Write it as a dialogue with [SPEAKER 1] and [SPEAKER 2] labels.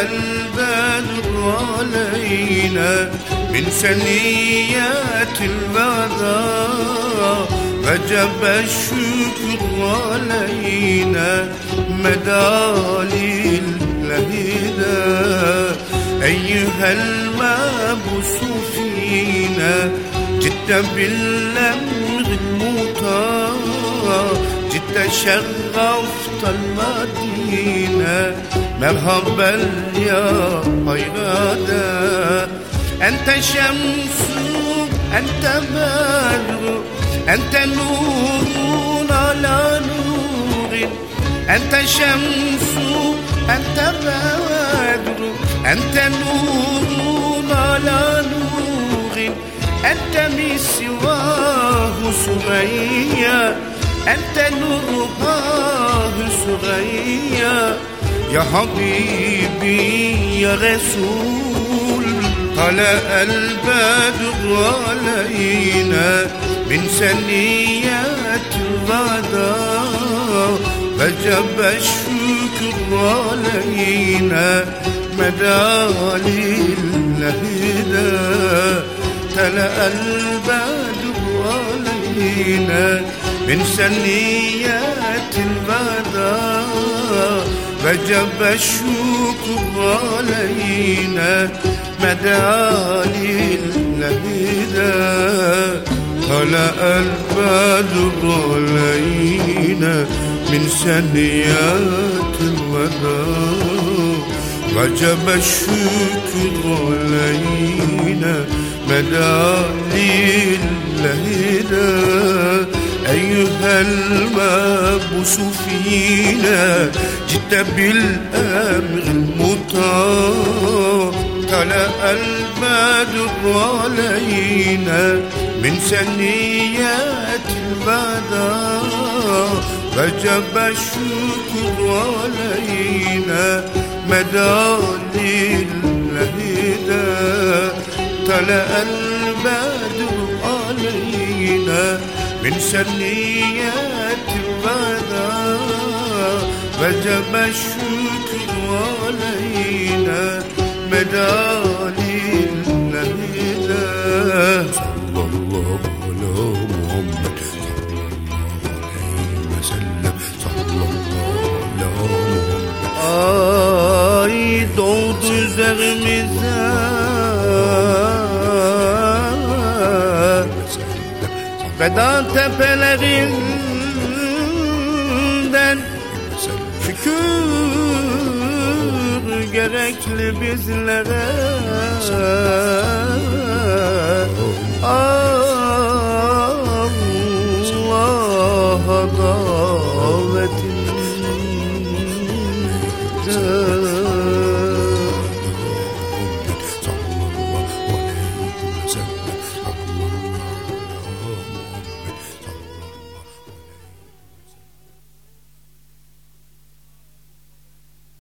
[SPEAKER 1] البدر علينا من سنيات الوداع وجب الشكر علينا مدى للهدى أيها المبعوث فينا جئت بالأمر المطاع. جئت شرفت المدينة. مرحبا يا خيرادا أنت شمس أنت بدر أنت نور على نور. أنت شمس أنت بدر أنت نور على نور. أنت مسواه سريا أنت نورها سريا يا حبيبي يا رسول طلع البدر علينا من سنيات الوداع فجب الشكر علينا مدى للهدى. تلأ البدر علينا من سنيات الوداع فجب الشكر علينا مدى للهدى طلع البدر علينا من سنيات الوداع وجب الشكر علينا مدى للهدى المبعوث فينا جئت بالأمر المطاع طلع البدر علينا من سنيات البدر. فجب الشكر علينا مدى للهدى. طلع البدر علينا من سنيات البدر وجب الشكر علينا مدى للهدى
[SPEAKER 2] صلى الله على محمد صلى الله عليه وسلم صلى الله على محمد
[SPEAKER 1] Ay doğdu üzerimize Veda tepelerinden Şükür gerekli bizlere. Allah'a davetin